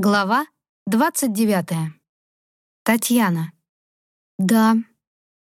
Глава 29. Татьяна. Да,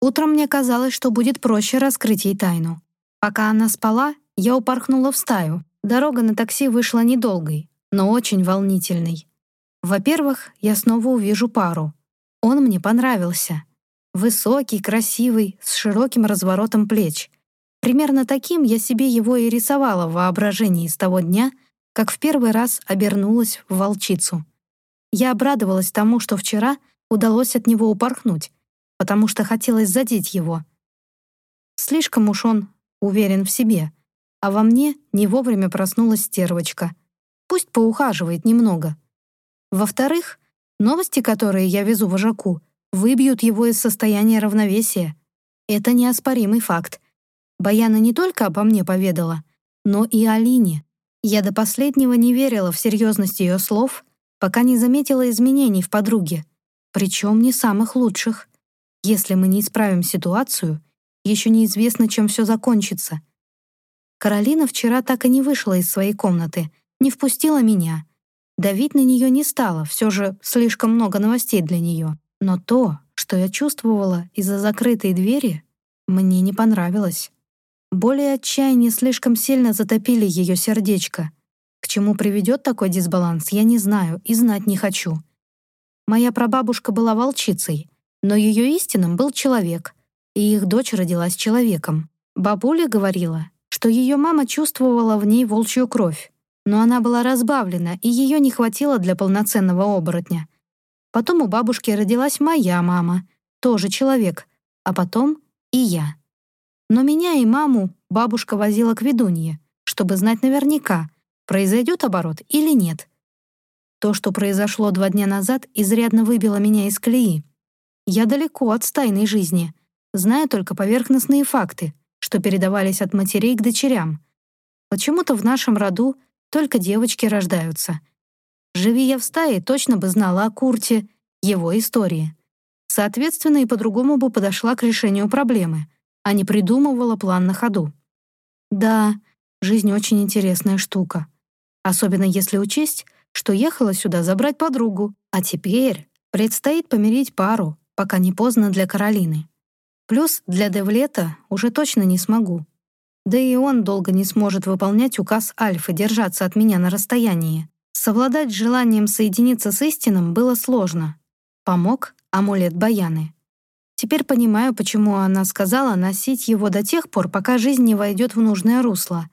утром мне казалось, что будет проще раскрыть ей тайну. Пока она спала, я упорхнула в стаю. Дорога на такси вышла недолгой, но очень волнительной. Во-первых, я снова увижу пару. Он мне понравился. Высокий, красивый, с широким разворотом плеч. Примерно таким я себе его и рисовала в воображении с того дня, как в первый раз обернулась в волчицу. Я обрадовалась тому, что вчера удалось от него упорхнуть, потому что хотелось задеть его. Слишком уж он уверен в себе, а во мне не вовремя проснулась стервочка. Пусть поухаживает немного. Во-вторых, новости, которые я везу вожаку, выбьют его из состояния равновесия. Это неоспоримый факт. Баяна не только обо мне поведала, но и о Лине. Я до последнего не верила в серьезность ее слов, пока не заметила изменений в подруге, причем не самых лучших. Если мы не исправим ситуацию, еще неизвестно, чем все закончится. Каролина вчера так и не вышла из своей комнаты, не впустила меня. Давить на нее не стала, все же слишком много новостей для нее. Но то, что я чувствовала из-за закрытой двери, мне не понравилось. Более отчаяние слишком сильно затопили ее сердечко. К чему приведет такой дисбаланс, я не знаю и знать не хочу. Моя прабабушка была волчицей, но ее истинным был человек, и их дочь родилась человеком. Бабуля говорила, что ее мама чувствовала в ней волчью кровь, но она была разбавлена, и ее не хватило для полноценного оборотня. Потом у бабушки родилась моя мама, тоже человек, а потом и я. Но меня и маму бабушка возила к ведунье, чтобы знать наверняка, произойдет оборот или нет. То, что произошло два дня назад, изрядно выбило меня из колеи. Я далеко от стайной жизни, знаю только поверхностные факты, что передавались от матерей к дочерям. Почему-то в нашем роду только девочки рождаются. Живи я в стае, точно бы знала о Курте, его истории. Соответственно, и по-другому бы подошла к решению проблемы — а не придумывала план на ходу. Да, жизнь очень интересная штука. Особенно если учесть, что ехала сюда забрать подругу, а теперь предстоит помирить пару, пока не поздно для Каролины. Плюс для Девлета уже точно не смогу. Да и он долго не сможет выполнять указ Альфы держаться от меня на расстоянии. Совладать желанием соединиться с истинным было сложно. Помог амулет Баяны. Теперь понимаю, почему она сказала носить его до тех пор, пока жизнь не войдет в нужное русло.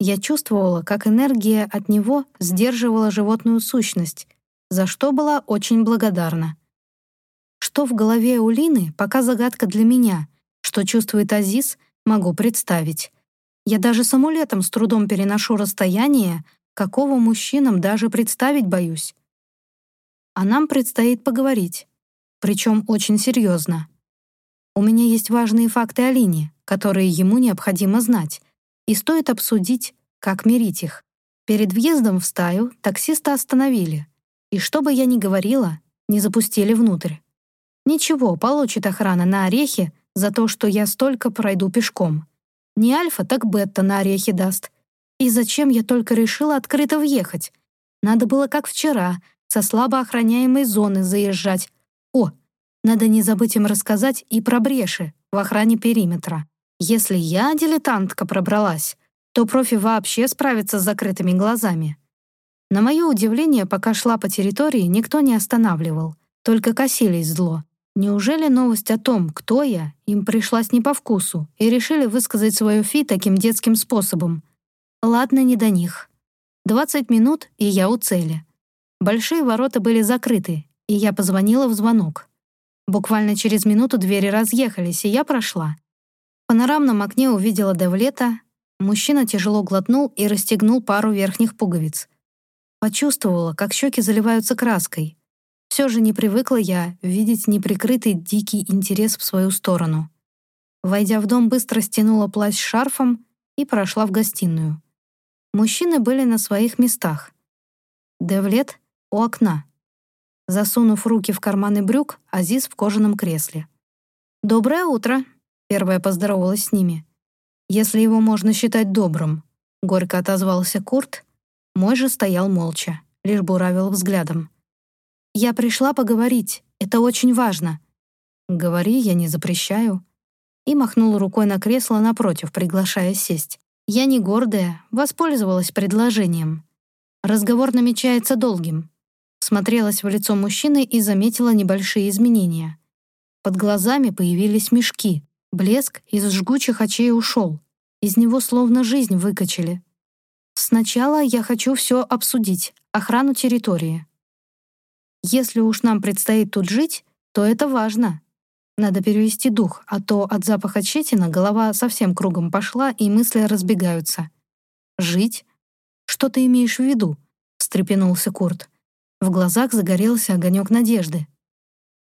Я чувствовала, как энергия от него сдерживала животную сущность, за что была очень благодарна. Что в голове у Лины, пока загадка для меня. Что чувствует Азиз, могу представить. Я даже с амулетом с трудом переношу расстояние, какого мужчинам даже представить боюсь. А нам предстоит поговорить, причем очень серьезно. У меня есть важные факты о Лине, которые ему необходимо знать, и стоит обсудить, как мирить их. Перед въездом в стаю таксиста остановили, и что бы я ни говорила, не запустили внутрь. Ничего, получит охрана на орехи за то, что я столько пройду пешком. Не альфа, так бета на орехи даст. И зачем я только решила открыто въехать? Надо было, как вчера, со слабо охраняемой зоны заезжать. О, надо не забыть им рассказать и про бреши в охране периметра. Если я, дилетантка, пробралась, то профи вообще справится с закрытыми глазами. На мое удивление, пока шла по территории, никто не останавливал, только косились зло. Неужели новость о том, кто я, им пришлась не по вкусу, и решили высказать свое фи таким детским способом? Ладно, не до них. 20 минут, и я у цели. Большие ворота были закрыты, и я позвонила в звонок. Буквально через минуту двери разъехались, и я прошла. В панорамном окне увидела Девлета. Мужчина тяжело глотнул и расстегнул пару верхних пуговиц. Почувствовала, как щеки заливаются краской. Все же не привыкла я видеть неприкрытый дикий интерес в свою сторону. Войдя в дом, быстро стянула плащ шарфом и прошла в гостиную. Мужчины были на своих местах. Девлет — у окна. Засунув руки в карманы брюк, Азиз в кожаном кресле. «Доброе утро», — первая поздоровалась с ними. «Если его можно считать добрым», — горько отозвался Курт. Мой же стоял молча, лишь буравил взглядом. Я пришла поговорить. Это очень важно». «Говори, я не запрещаю». И махнул рукой на кресло напротив, приглашая сесть. Я не гордая, воспользовалась предложением. Разговор намечается долгим. Смотрелась в лицо мужчины и заметила небольшие изменения. Под глазами появились мешки. Блеск из жгучих очей ушел. Из него словно жизнь выкачали. Сначала я хочу все обсудить, охрану территории. Если уж нам предстоит тут жить, то это важно. Надо перевести дух, а то от запаха четина голова совсем кругом пошла, и мысли разбегаются. «Жить? Что ты имеешь в виду?» — встрепенулся Курт. В глазах загорелся огонек надежды.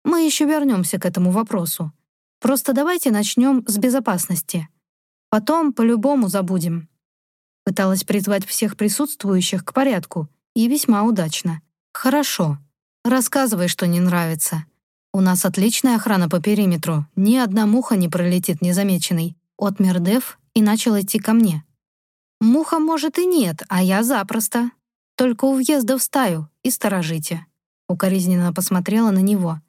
«Мы еще вернемся к этому вопросу. Просто давайте начнем с безопасности. Потом по-любому забудем. Пыталась призвать всех присутствующих к порядку, и весьма удачно. «Хорошо. Рассказывай, что не нравится. У нас отличная охрана по периметру, ни одна муха не пролетит незамеченной». Отмер Дев и начал идти ко мне. «Муха, может, и нет, а я запросто. Только у въезда в стаю и сторожите». Укоризненно посмотрела на него.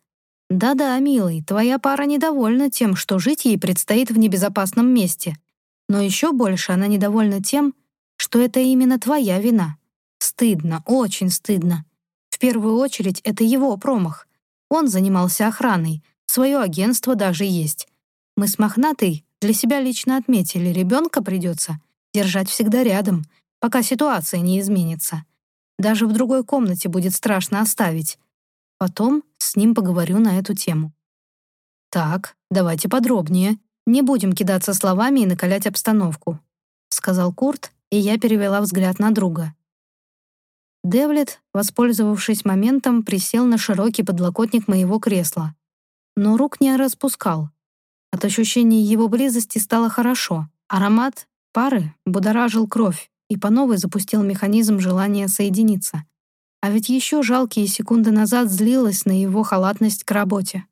«Да-да, милый, твоя пара недовольна тем, что жить ей предстоит в небезопасном месте. Но еще больше она недовольна тем, что это именно твоя вина. Стыдно, очень стыдно. В первую очередь, это его промах. Он занимался охраной, свое агентство даже есть. Мы с Мохнатой для себя лично отметили, ребенка придется держать всегда рядом, пока ситуация не изменится. Даже в другой комнате будет страшно оставить. Потом с ним поговорю на эту тему. Так, давайте подробнее. Не будем кидаться словами и накалять обстановку, сказал Курт и я перевела взгляд на друга. Девлет, воспользовавшись моментом, присел на широкий подлокотник моего кресла, но рук не распускал. От ощущения его близости стало хорошо. Аромат пары будоражил кровь и по новой запустил механизм желания соединиться. А ведь еще жалкие секунды назад злилась на его халатность к работе.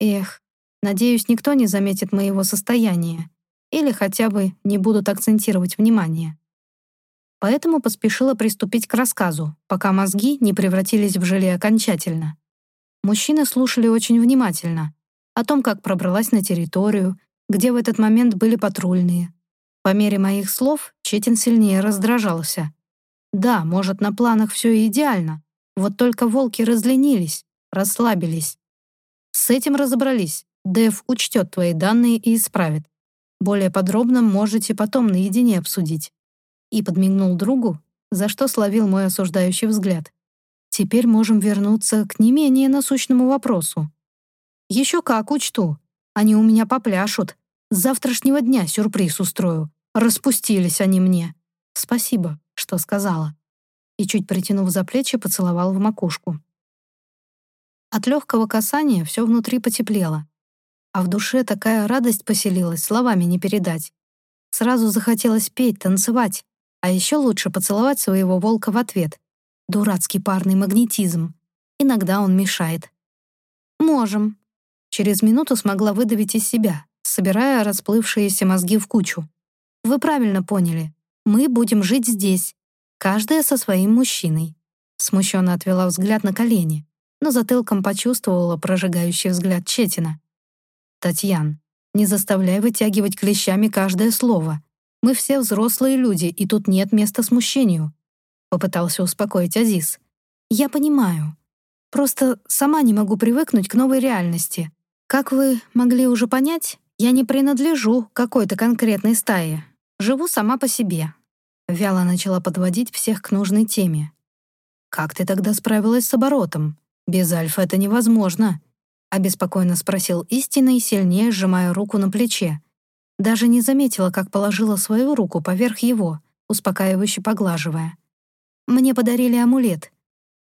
Эх, надеюсь, никто не заметит моего состояния или хотя бы не будут акцентировать внимание поэтому поспешила приступить к рассказу, пока мозги не превратились в желе окончательно. Мужчины слушали очень внимательно о том, как пробралась на территорию, где в этот момент были патрульные. По мере моих слов Четин сильнее раздражался. Да, может, на планах все идеально, вот только волки разленились, расслабились. С этим разобрались. Дэв учтет твои данные и исправит. Более подробно можете потом наедине обсудить и подмигнул другу, за что словил мой осуждающий взгляд. Теперь можем вернуться к не менее насущному вопросу. Еще как учту. Они у меня попляшут. С завтрашнего дня сюрприз устрою. Распустились они мне. Спасибо, что сказала. И чуть притянув за плечи, поцеловал в макушку. От легкого касания все внутри потеплело. А в душе такая радость поселилась, словами не передать. Сразу захотелось петь, танцевать, а еще лучше поцеловать своего волка в ответ. Дурацкий парный магнетизм. Иногда он мешает. «Можем». Через минуту смогла выдавить из себя, собирая расплывшиеся мозги в кучу. «Вы правильно поняли. Мы будем жить здесь, каждая со своим мужчиной». Смущенно отвела взгляд на колени, но затылком почувствовала прожигающий взгляд Четина. «Татьян, не заставляй вытягивать клещами каждое слово. Мы все взрослые люди, и тут нет места смущению», — попытался успокоить Азиз. «Я понимаю. Просто сама не могу привыкнуть к новой реальности. Как вы могли уже понять, я не принадлежу какой-то конкретной стае. Живу сама по себе». Вяло начала подводить всех к нужной теме. «Как ты тогда справилась с оборотом? Без Альфа это невозможно», — обеспокоенно спросил истинный, сильнее сжимая руку на плече. Даже не заметила, как положила свою руку поверх его, успокаивающе поглаживая. «Мне подарили амулет.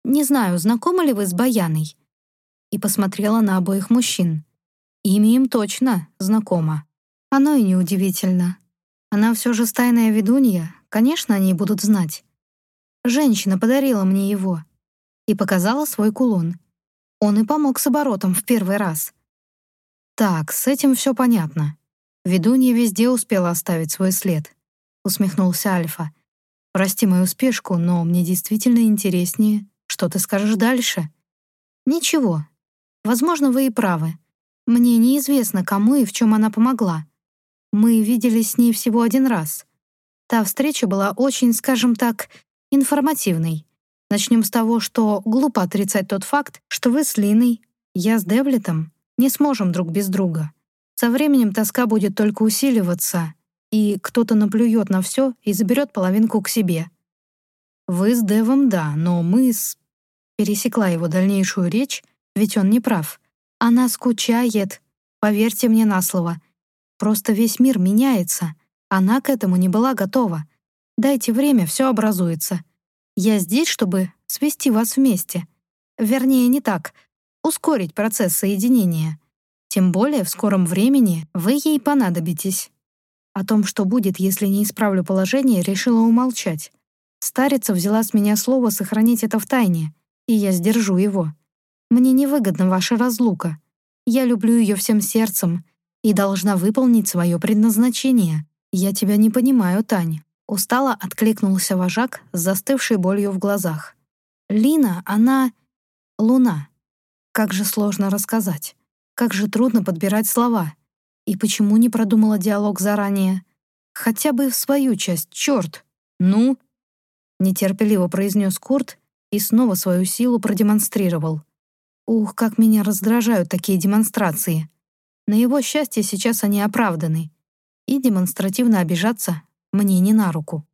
Не знаю, знакомы ли вы с Баяной?» И посмотрела на обоих мужчин. Имя им точно знакомо. Оно и неудивительно. Она все же стайная ведунья, конечно, они будут знать. Женщина подарила мне его и показала свой кулон. Он и помог с оборотом в первый раз. Так, с этим все понятно. Ведунья везде успела оставить свой след. Усмехнулся Альфа. Прости мою спешку, но мне действительно интереснее, что ты скажешь дальше. Ничего. Возможно, вы и правы. Мне неизвестно, кому и в чем она помогла. Мы виделись с ней всего один раз. Та встреча была очень, скажем так, информативной. Начнем с того, что глупо отрицать тот факт, что вы с Линой, я с Девлетом, не сможем друг без друга. Со временем тоска будет только усиливаться, и кто-то наплюет на все и заберет половинку к себе. Вы с Девом, да, но мы с... Пересекла его дальнейшую речь, ведь он не прав. Она скучает, поверьте мне на слово. Просто весь мир меняется. Она к этому не была готова. Дайте время, все образуется. Я здесь, чтобы свести вас вместе. Вернее, не так. Ускорить процесс соединения. Тем более в скором времени вы ей понадобитесь. О том, что будет, если не исправлю положение, решила умолчать. Старица взяла с меня слово сохранить это в тайне, и я сдержу его. Мне невыгодна ваша разлука. Я люблю ее всем сердцем и должна выполнить свое предназначение. Я тебя не понимаю, Тань. Устало откликнулся вожак с застывшей болью в глазах. Лина, она... Луна. Как же сложно рассказать. Как же трудно подбирать слова. И почему не продумала диалог заранее? Хотя бы в свою часть, черт. Ну? Нетерпеливо произнес Курт и снова свою силу продемонстрировал. Ух, как меня раздражают такие демонстрации. На его счастье сейчас они оправданы. И демонстративно обижаться мне не на руку.